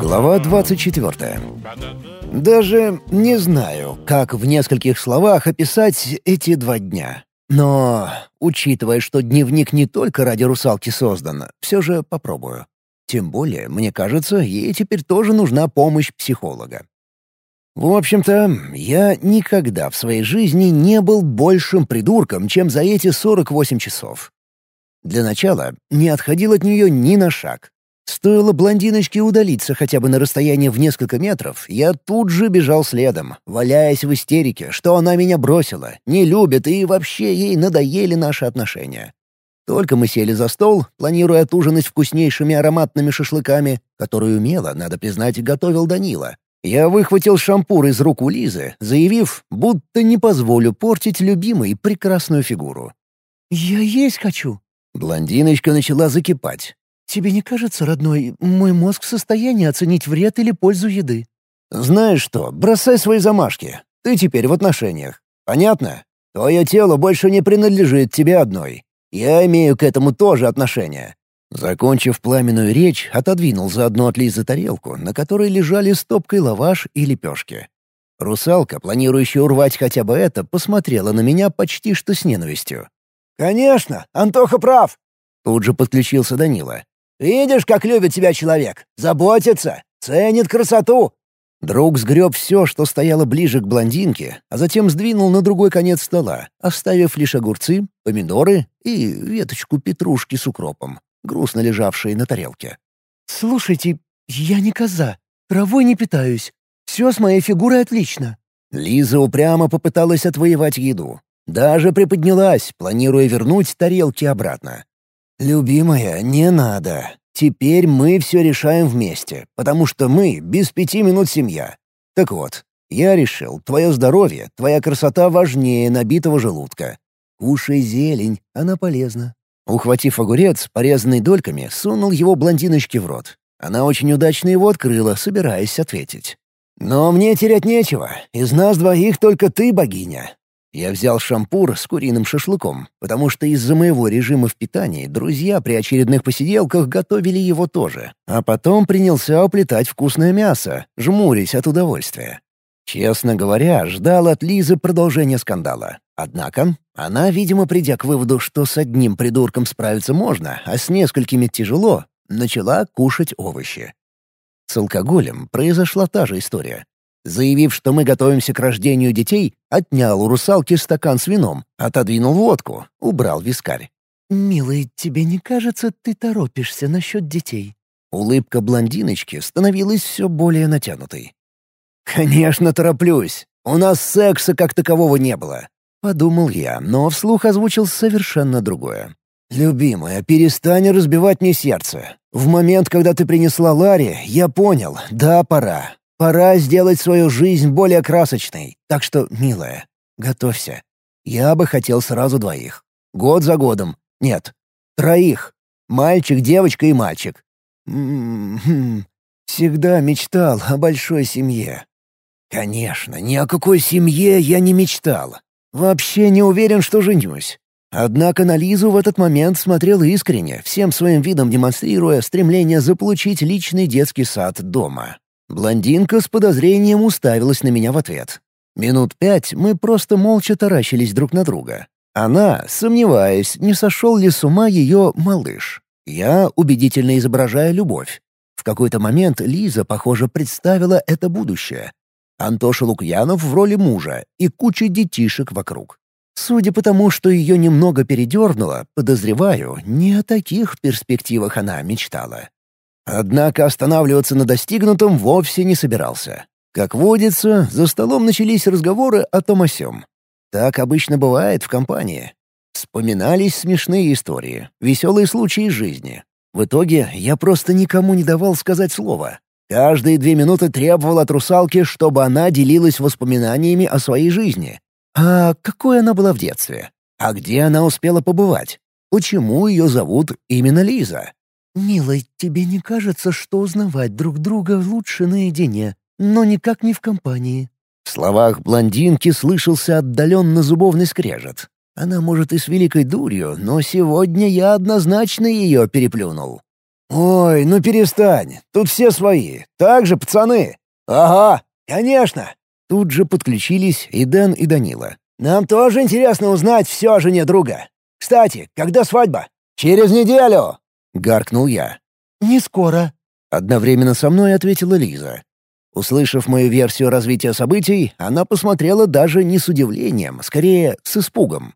Глава 24. Даже не знаю, как в нескольких словах описать эти два дня. Но, учитывая, что дневник не только ради русалки создан, все же попробую. Тем более, мне кажется, ей теперь тоже нужна помощь психолога. В общем-то, я никогда в своей жизни не был большим придурком, чем за эти 48 часов. Для начала не отходил от нее ни на шаг. Стоило блондиночке удалиться хотя бы на расстояние в несколько метров, я тут же бежал следом, валяясь в истерике, что она меня бросила, не любит и вообще ей надоели наши отношения. Только мы сели за стол, планируя отужинать вкуснейшими ароматными шашлыками, которые умело, надо признать, готовил Данила. Я выхватил шампур из рук у Лизы, заявив, будто не позволю портить любимой прекрасную фигуру. «Я есть хочу». Блондиночка начала закипать. «Тебе не кажется, родной, мой мозг в состоянии оценить вред или пользу еды?» «Знаешь что, бросай свои замашки. Ты теперь в отношениях. Понятно? Твое тело больше не принадлежит тебе одной. Я имею к этому тоже отношение». Закончив пламенную речь, отодвинул заодно от Лизы тарелку, на которой лежали стопкой лаваш и лепешки. Русалка, планирующая урвать хотя бы это, посмотрела на меня почти что с ненавистью. «Конечно, Антоха прав!» Тут же подключился Данила. Видишь, как любит тебя человек? Заботится, ценит красоту. Друг сгреб все, что стояло ближе к блондинке, а затем сдвинул на другой конец стола, оставив лишь огурцы, помидоры и веточку петрушки с укропом, грустно лежавшие на тарелке. «Слушайте, я не коза, травой не питаюсь. Все с моей фигурой отлично». Лиза упрямо попыталась отвоевать еду. Даже приподнялась, планируя вернуть тарелки обратно. «Любимая, не надо. Теперь мы все решаем вместе, потому что мы без пяти минут семья. Так вот, я решил, твое здоровье, твоя красота важнее набитого желудка. Кушай зелень, она полезна». Ухватив огурец, порезанный дольками, сунул его блондиночке в рот. Она очень удачно его открыла, собираясь ответить. «Но мне терять нечего. Из нас двоих только ты богиня. Я взял шампур с куриным шашлыком, потому что из-за моего режима в питании друзья при очередных посиделках готовили его тоже, а потом принялся уплетать вкусное мясо, жмурясь от удовольствия. Честно говоря, ждал от Лизы продолжения скандала. Однако она, видимо, придя к выводу, что с одним придурком справиться можно, а с несколькими тяжело, начала кушать овощи. С алкоголем произошла та же история. Заявив, что мы готовимся к рождению детей, отнял у русалки стакан с вином, отодвинул водку, убрал вискарь. «Милый, тебе не кажется, ты торопишься насчет детей?» Улыбка блондиночки становилась все более натянутой. «Конечно, тороплюсь. У нас секса как такового не было», — подумал я, но вслух озвучил совершенно другое. «Любимая, перестань разбивать мне сердце. В момент, когда ты принесла Ларе, я понял, да, пора. Пора сделать свою жизнь более красочной. Так что, милая, готовься. Я бы хотел сразу двоих. Год за годом. Нет, троих. Мальчик, девочка и мальчик. М -м -м. Всегда мечтал о большой семье. Конечно, ни о какой семье я не мечтал. Вообще не уверен, что женюсь. Однако на Лизу в этот момент смотрел искренне, всем своим видом демонстрируя стремление заполучить личный детский сад дома. Блондинка с подозрением уставилась на меня в ответ. Минут пять мы просто молча таращились друг на друга. Она, сомневаясь, не сошел ли с ума ее малыш. Я, убедительно изображая любовь. В какой-то момент Лиза, похоже, представила это будущее. Антоша Лукьянов в роли мужа и куча детишек вокруг. Судя по тому, что ее немного передернуло, подозреваю, не о таких перспективах она мечтала. Однако останавливаться на достигнутом вовсе не собирался. Как водится, за столом начались разговоры о том о сём. Так обычно бывает в компании. Вспоминались смешные истории, веселые случаи из жизни. В итоге я просто никому не давал сказать слово. Каждые две минуты требовал от русалки, чтобы она делилась воспоминаниями о своей жизни. А какой она была в детстве? А где она успела побывать? Почему ее зовут именно Лиза? «Милый, тебе не кажется, что узнавать друг друга лучше наедине, но никак не в компании?» В словах блондинки слышался отдаленно зубовный скрежет. Она, может, и с великой дурью, но сегодня я однозначно ее переплюнул. «Ой, ну перестань, тут все свои. Так же, пацаны?» «Ага, конечно!» Тут же подключились и Дэн, и Данила. «Нам тоже интересно узнать все о жене друга. Кстати, когда свадьба?» «Через неделю!» — гаркнул я. «Не скоро», — одновременно со мной ответила Лиза. Услышав мою версию развития событий, она посмотрела даже не с удивлением, скорее, с испугом.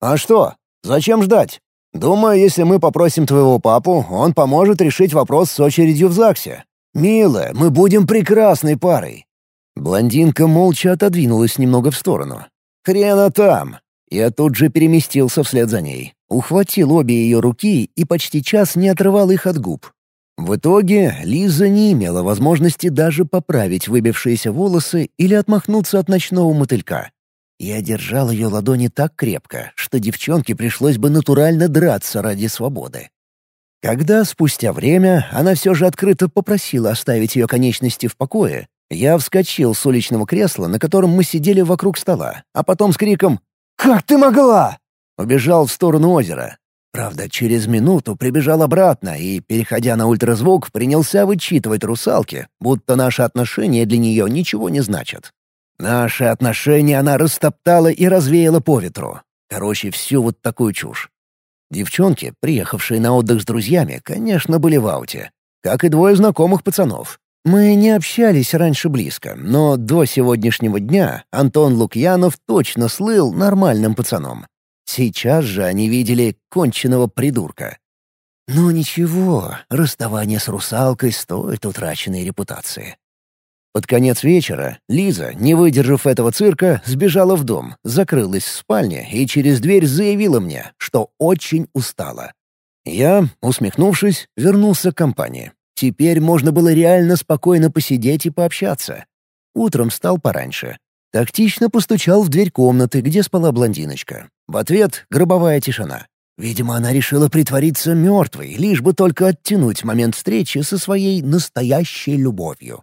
«А что? Зачем ждать? Думаю, если мы попросим твоего папу, он поможет решить вопрос с очередью в ЗАГСе. Милая, мы будем прекрасной парой». Блондинка молча отодвинулась немного в сторону. «Хрена там!» Я тут же переместился вслед за ней, ухватил обе ее руки и почти час не отрывал их от губ. В итоге Лиза не имела возможности даже поправить выбившиеся волосы или отмахнуться от ночного мотылька. Я держал ее ладони так крепко, что девчонке пришлось бы натурально драться ради свободы. Когда спустя время она все же открыто попросила оставить ее конечности в покое, я вскочил с уличного кресла, на котором мы сидели вокруг стола, а потом с криком «Как ты могла?» убежал в сторону озера. Правда, через минуту прибежал обратно и, переходя на ультразвук, принялся вычитывать русалки, будто наши отношения для нее ничего не значат. Наши отношения она растоптала и развеяла по ветру. Короче, всю вот такую чушь. Девчонки, приехавшие на отдых с друзьями, конечно, были в ауте. Как и двое знакомых пацанов. Мы не общались раньше близко, но до сегодняшнего дня Антон Лукьянов точно слыл нормальным пацаном. Сейчас же они видели конченного придурка. Но ничего, расставание с русалкой стоит утраченной репутации. Под конец вечера Лиза, не выдержав этого цирка, сбежала в дом, закрылась в спальне и через дверь заявила мне, что очень устала. Я, усмехнувшись, вернулся к компании. Теперь можно было реально спокойно посидеть и пообщаться. Утром встал пораньше. Тактично постучал в дверь комнаты, где спала блондиночка. В ответ — гробовая тишина. Видимо, она решила притвориться мертвой, лишь бы только оттянуть момент встречи со своей настоящей любовью.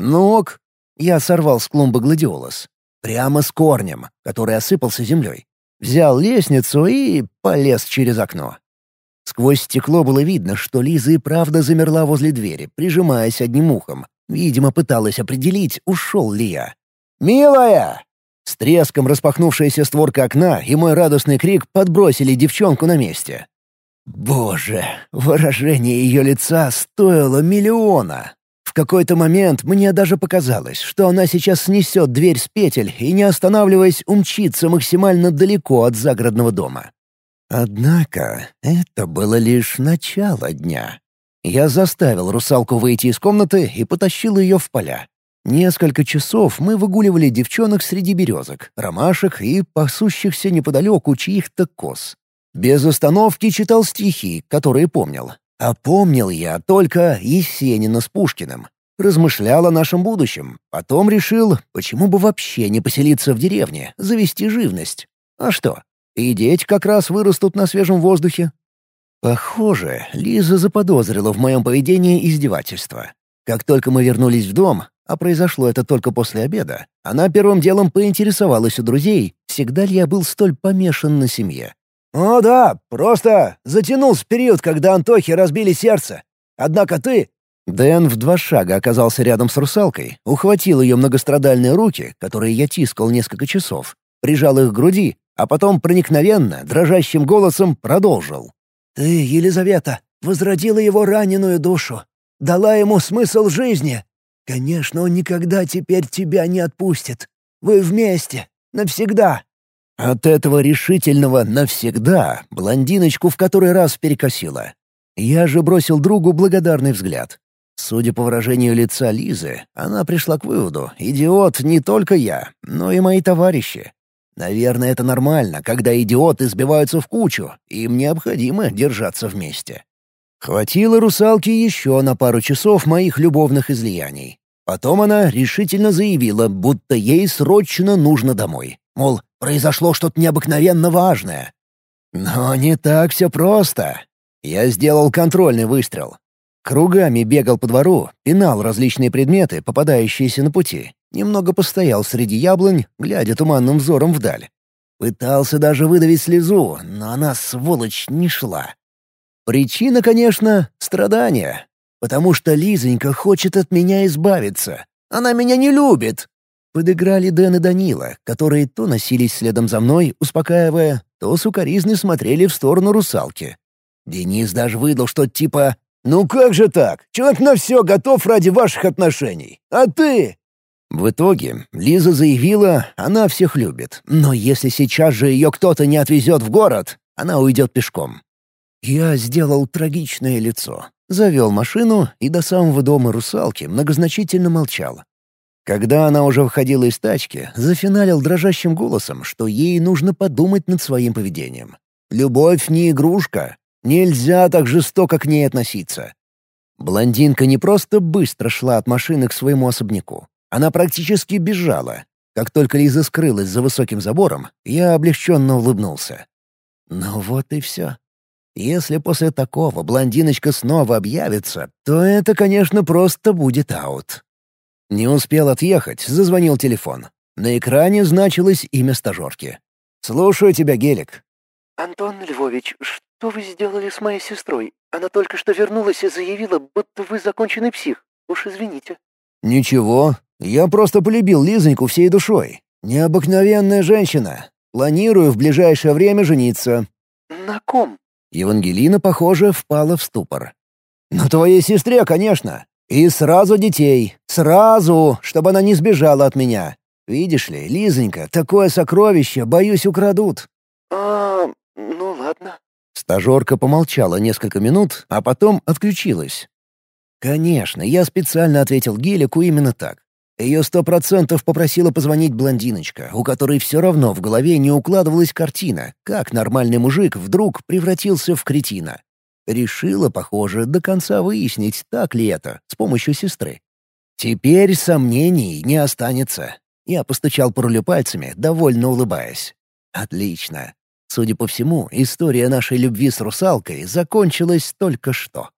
Ну ок, я сорвал с клумбы гладиолус. Прямо с корнем, который осыпался землей. Взял лестницу и полез через окно. Сквозь стекло было видно, что Лиза и правда замерла возле двери, прижимаясь одним ухом. Видимо, пыталась определить, ушел ли я. «Милая!» С треском распахнувшаяся створка окна и мой радостный крик подбросили девчонку на месте. Боже, выражение ее лица стоило миллиона. В какой-то момент мне даже показалось, что она сейчас снесет дверь с петель и, не останавливаясь, умчится максимально далеко от загородного дома. Однако это было лишь начало дня. Я заставил русалку выйти из комнаты и потащил ее в поля. Несколько часов мы выгуливали девчонок среди березок, ромашек и пасущихся неподалеку чьих-то коз. Без остановки читал стихи, которые помнил, а помнил я только Есенина с Пушкиным. Размышлял о нашем будущем. Потом решил, почему бы вообще не поселиться в деревне, завести живность. А что? И дети как раз вырастут на свежем воздухе. Похоже, Лиза заподозрила в моем поведении издевательство. Как только мы вернулись в дом, а произошло это только после обеда, она первым делом поинтересовалась у друзей, всегда ли я был столь помешан на семье. «О да, просто затянулся период, когда Антохе разбили сердце. Однако ты...» Дэн в два шага оказался рядом с русалкой, ухватил ее многострадальные руки, которые я тискал несколько часов, прижал их к груди, а потом проникновенно, дрожащим голосом продолжил. «Ты, Елизавета, возродила его раненую душу, дала ему смысл жизни. Конечно, он никогда теперь тебя не отпустит. Вы вместе, навсегда. От этого решительного «навсегда» блондиночку в который раз перекосила. Я же бросил другу благодарный взгляд. Судя по выражению лица Лизы, она пришла к выводу, идиот не только я, но и мои товарищи. Наверное, это нормально, когда идиоты сбиваются в кучу, им необходимо держаться вместе. Хватило русалки еще на пару часов моих любовных излияний. Потом она решительно заявила, будто ей срочно нужно домой. Мол, произошло что-то необыкновенно важное. Но не так все просто. Я сделал контрольный выстрел. Кругами бегал по двору, пинал различные предметы, попадающиеся на пути, Немного постоял среди яблонь, глядя туманным взором вдаль. Пытался даже выдавить слезу, но она, сволочь, не шла. Причина, конечно, страдания. Потому что Лизонька хочет от меня избавиться. Она меня не любит. Подыграли Дэн и Данила, которые то носились следом за мной, успокаивая, то сукоризны смотрели в сторону русалки. Денис даже выдал что-то типа «Ну как же так? Человек на все готов ради ваших отношений. А ты?» В итоге Лиза заявила, она всех любит, но если сейчас же ее кто-то не отвезет в город, она уйдет пешком. Я сделал трагичное лицо, завел машину и до самого дома русалки многозначительно молчал. Когда она уже выходила из тачки, зафиналил дрожащим голосом, что ей нужно подумать над своим поведением. «Любовь не игрушка. Нельзя так жестоко к ней относиться». Блондинка не просто быстро шла от машины к своему особняку. Она практически бежала. Как только Лиза скрылась за высоким забором, я облегченно улыбнулся. Ну вот и все. Если после такого блондиночка снова объявится, то это, конечно, просто будет аут. Не успел отъехать, зазвонил телефон. На экране значилось имя стажерки. «Слушаю тебя, Гелик». «Антон Львович, что вы сделали с моей сестрой? Она только что вернулась и заявила, будто вы законченный псих. Уж извините». «Ничего, я просто полюбил Лизоньку всей душой. Необыкновенная женщина. Планирую в ближайшее время жениться». «На ком?» Евангелина, похоже, впала в ступор. «На твоей сестре, конечно. И сразу детей. Сразу, чтобы она не сбежала от меня. Видишь ли, Лизонька, такое сокровище, боюсь, украдут». «А, ну ладно». Стажерка помолчала несколько минут, а потом отключилась. «Конечно, я специально ответил Гелику именно так. Ее сто процентов попросила позвонить блондиночка, у которой все равно в голове не укладывалась картина, как нормальный мужик вдруг превратился в кретина. Решила, похоже, до конца выяснить, так ли это, с помощью сестры. Теперь сомнений не останется. Я постучал по рулю пальцами, довольно улыбаясь. Отлично. Судя по всему, история нашей любви с русалкой закончилась только что.